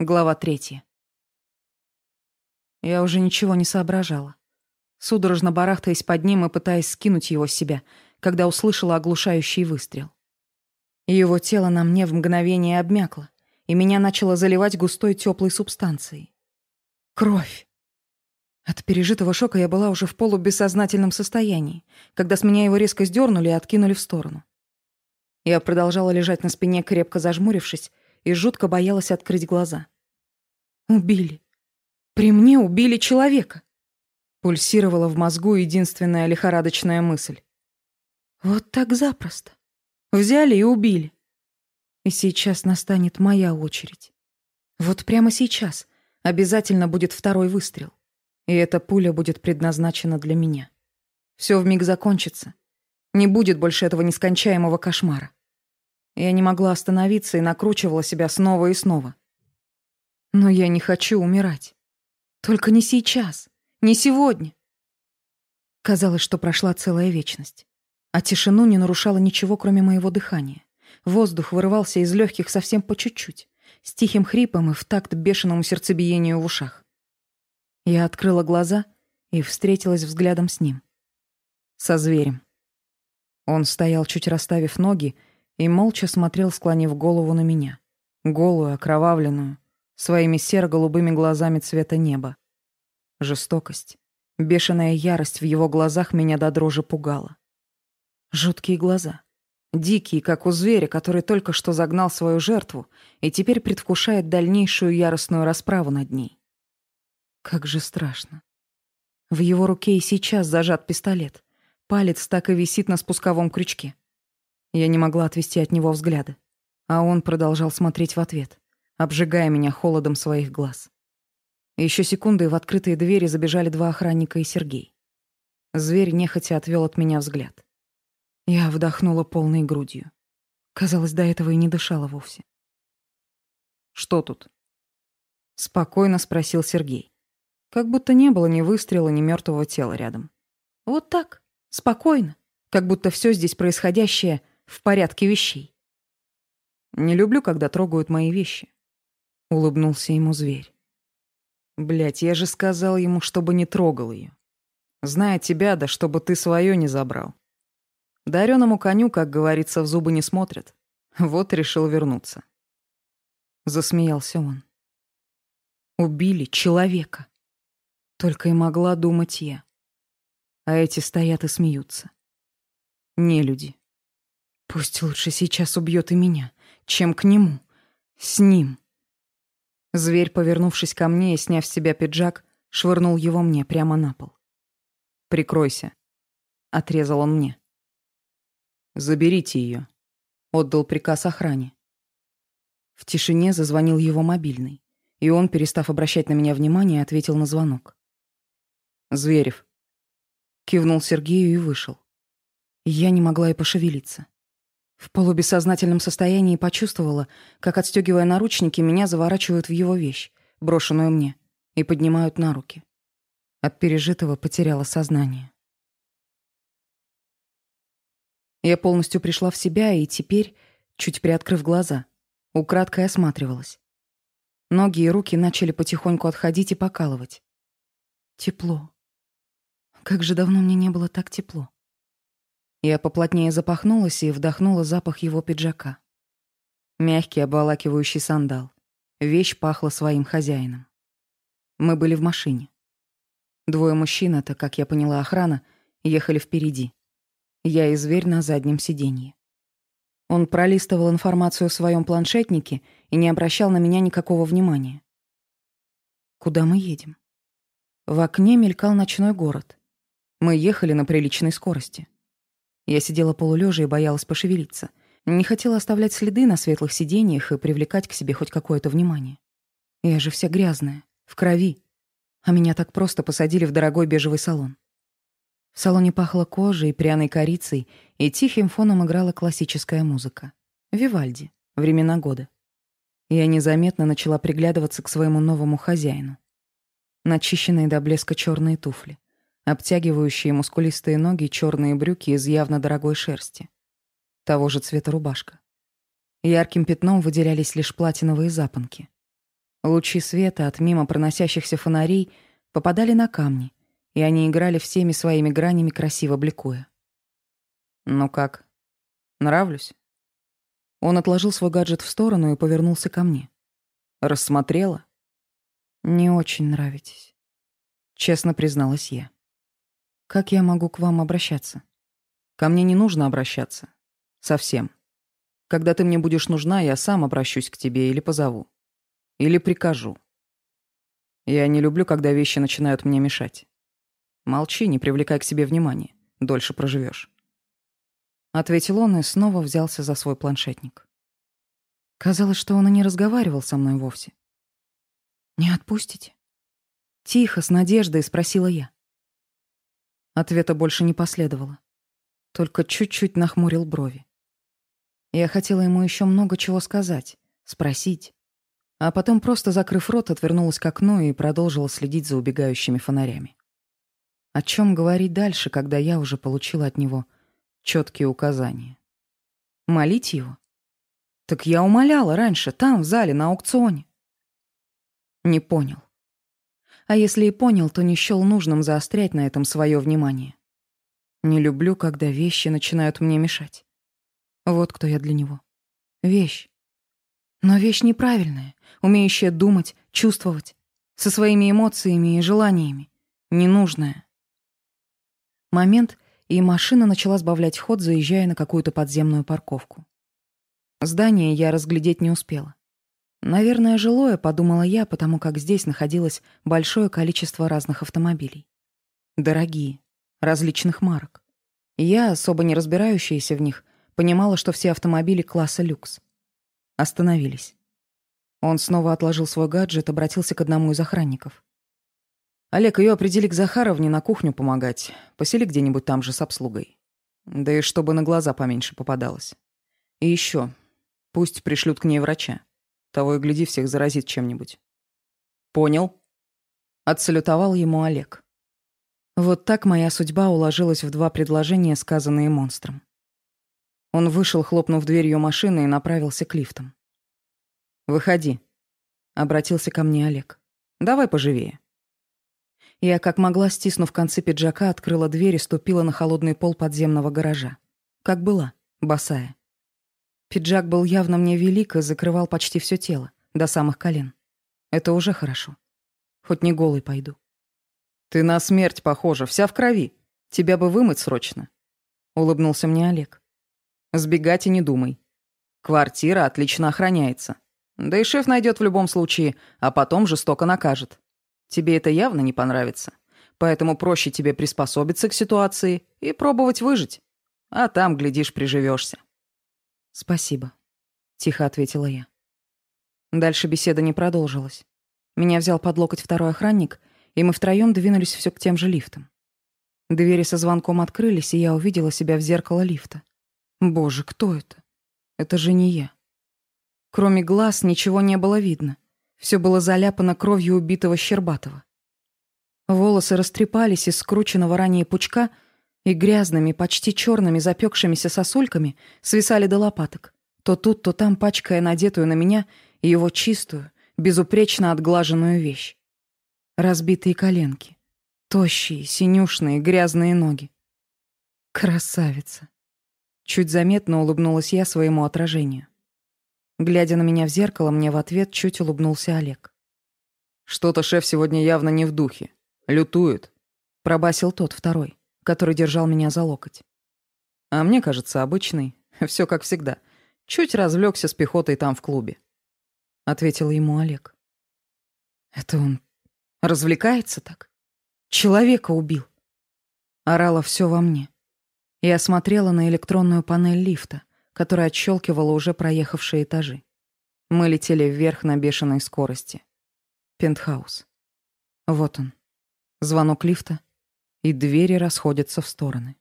Глава третья. Я уже ничего не соображала. Судорожно барахтаясь под ним и пытаясь скинуть его с себя, когда услышала оглушающий выстрел. Его тело на мне в мгновение обмякло, и меня начало заливать густой теплой субстанцией. Кровь. От пережитого шока я была уже в полубессознательном состоянии, когда с меня его резко сдернули и откинули в сторону. Я продолжала лежать на спине, крепко зажмурившись, и жутко боялась открыть глаза. Убили. При мне убили человека. Пульсировала в мозгу единственная лихорадочная мысль. Вот так запросто. Взяли и убили. И сейчас настанет моя очередь. Вот прямо сейчас обязательно будет второй выстрел. И эта пуля будет предназначена для меня. Все вмиг закончится. Не будет больше этого нескончаемого кошмара. Я не могла остановиться и накручивала себя снова и снова. Но я не хочу умирать. Только не сейчас, не сегодня. Казалось, что прошла целая вечность. А тишину не нарушало ничего, кроме моего дыхания. Воздух вырывался из легких совсем по чуть-чуть, с тихим хрипом и в такт бешеному сердцебиению в ушах. Я открыла глаза и встретилась взглядом с ним. Со зверем. Он стоял, чуть расставив ноги, и молча смотрел, склонив голову на меня, голую, окровавленную, своими серо-голубыми глазами цвета неба. Жестокость, бешеная ярость в его глазах меня до дрожи пугала. Жуткие глаза. Дикие, как у зверя, который только что загнал свою жертву и теперь предвкушает дальнейшую яростную расправу над ней. Как же страшно. В его руке и сейчас зажат пистолет. Палец так и висит на спусковом крючке. Я не могла отвести от него взгляда, а он продолжал смотреть в ответ, обжигая меня холодом своих глаз. Еще секунды, и в открытые двери забежали два охранника и Сергей. Зверь нехотя отвел от меня взгляд. Я вдохнула полной грудью. Казалось, до этого и не дышала вовсе. «Что тут?» Спокойно спросил Сергей. Как будто не было ни выстрела, ни мертвого тела рядом. Вот так, спокойно, как будто все здесь происходящее в порядке вещей. Не люблю, когда трогают мои вещи. Улыбнулся ему зверь. Блять, я же сказал ему, чтобы не трогал ее. Зная тебя, да чтобы ты свое не забрал. Дареному коню, как говорится, в зубы не смотрят. Вот решил вернуться. Засмеялся он. Убили человека. Только и могла думать я. А эти стоят и смеются. Не люди. Пусть лучше сейчас убьет и меня, чем к нему. С ним. Зверь, повернувшись ко мне и сняв с себя пиджак, швырнул его мне прямо на пол. «Прикройся», — отрезал он мне. «Заберите ее», — отдал приказ охране. В тишине зазвонил его мобильный, и он, перестав обращать на меня внимание, ответил на звонок. «Зверев», — кивнул Сергею и вышел. Я не могла и пошевелиться. В полубессознательном состоянии почувствовала, как, отстегивая наручники, меня заворачивают в его вещь, брошенную мне, и поднимают на руки. От пережитого потеряла сознание. Я полностью пришла в себя и теперь, чуть приоткрыв глаза, украдкой осматривалась. Ноги и руки начали потихоньку отходить и покалывать. Тепло. Как же давно мне не было так тепло. Я поплотнее запахнулась и вдохнула запах его пиджака. Мягкий обволакивающий сандал. Вещь пахла своим хозяином. Мы были в машине. Двое мужчин, это, как я поняла, охрана, ехали впереди. Я и зверь на заднем сиденье. Он пролистывал информацию в своем планшетнике и не обращал на меня никакого внимания. Куда мы едем? В окне мелькал ночной город. Мы ехали на приличной скорости. Я сидела полулежа и боялась пошевелиться. Не хотела оставлять следы на светлых сиденьях и привлекать к себе хоть какое-то внимание. Я же вся грязная, в крови. А меня так просто посадили в дорогой бежевый салон. В салоне пахло кожей, пряной корицей, и тихим фоном играла классическая музыка. Вивальди. Времена года. Я незаметно начала приглядываться к своему новому хозяину. Начищенные до блеска черные туфли обтягивающие мускулистые ноги черные брюки из явно дорогой шерсти. Того же цвета рубашка. Ярким пятном выделялись лишь платиновые запонки. Лучи света от мимо проносящихся фонарей попадали на камни, и они играли всеми своими гранями, красиво бликуя. «Ну как? Нравлюсь?» Он отложил свой гаджет в сторону и повернулся ко мне. «Рассмотрела?» «Не очень нравитесь», — честно призналась я. «Как я могу к вам обращаться?» «Ко мне не нужно обращаться. Совсем. Когда ты мне будешь нужна, я сам обращусь к тебе или позову. Или прикажу. Я не люблю, когда вещи начинают мне мешать. Молчи, не привлекай к себе внимания. Дольше проживешь. Ответил он и снова взялся за свой планшетник. Казалось, что он и не разговаривал со мной вовсе. «Не отпустите?» Тихо, с надеждой спросила я. Ответа больше не последовало. Только чуть-чуть нахмурил брови. Я хотела ему еще много чего сказать, спросить. А потом, просто закрыв рот, отвернулась к окну и продолжила следить за убегающими фонарями. О чем говорить дальше, когда я уже получила от него четкие указания? Молить его? Так я умоляла раньше, там, в зале, на аукционе. Не понял. А если и понял, то не счёл нужным заострять на этом свое внимание. Не люблю, когда вещи начинают мне мешать. Вот кто я для него. Вещь. Но вещь неправильная, умеющая думать, чувствовать, со своими эмоциями и желаниями. Ненужная. Момент, и машина начала сбавлять ход, заезжая на какую-то подземную парковку. Здание я разглядеть не успела. Наверное, жилое, подумала я, потому как здесь находилось большое количество разных автомобилей. Дорогие, различных марок. Я, особо не разбирающаяся в них, Понимала, что все автомобили класса люкс. Остановились. Он снова отложил свой гаджет, обратился к одному из охранников. «Олег, ее определи к Захаровне на кухню помогать. Посели где-нибудь там же с обслугой. Да и чтобы на глаза поменьше попадалось. И еще, пусть пришлют к ней врача. Того и гляди, всех заразит чем-нибудь». «Понял?» Отсалютовал ему Олег. Вот так моя судьба уложилась в два предложения, сказанные монстром. Он вышел, хлопнув дверью машины, и направился к лифтам. «Выходи», — обратился ко мне Олег. «Давай поживее». Я, как могла, стиснув концы пиджака, открыла дверь и ступила на холодный пол подземного гаража. Как была, босая. Пиджак был явно мне велик и закрывал почти все тело, до самых колен. Это уже хорошо. Хоть не голый пойду. «Ты на смерть похожа, вся в крови. Тебя бы вымыть срочно», — улыбнулся мне Олег. Сбегать и не думай. Квартира отлично охраняется. Да и шеф найдет в любом случае, а потом жестоко накажет. Тебе это явно не понравится. Поэтому проще тебе приспособиться к ситуации и пробовать выжить. А там, глядишь, приживешься. «Спасибо», — тихо ответила я. Дальше беседа не продолжилась. Меня взял под локоть второй охранник, и мы втроем двинулись все к тем же лифтам. Двери со звонком открылись, и я увидела себя в зеркало лифта. Боже, кто это? Это же не я. Кроме глаз ничего не было видно. Все было заляпано кровью убитого Щербатова. Волосы растрепались из скрученного ранее пучка и грязными, почти черными запекшимися сосульками свисали до лопаток, то тут, то там пачкая надетую на меня и его чистую, безупречно отглаженную вещь. Разбитые коленки, тощие, синюшные, грязные ноги. Красавица. Чуть заметно улыбнулась я своему отражению. Глядя на меня в зеркало, мне в ответ чуть улыбнулся Олег. «Что-то шеф сегодня явно не в духе. Лютует», — пробасил тот второй, который держал меня за локоть. «А мне кажется, обычный. Все как всегда. Чуть развлекся с пехотой там в клубе», — ответил ему Олег. «Это он развлекается так? Человека убил?» Орало все во мне. Я смотрела на электронную панель лифта, которая отщелкивала уже проехавшие этажи. Мы летели вверх на бешеной скорости. Пентхаус. Вот он. Звонок лифта, и двери расходятся в стороны.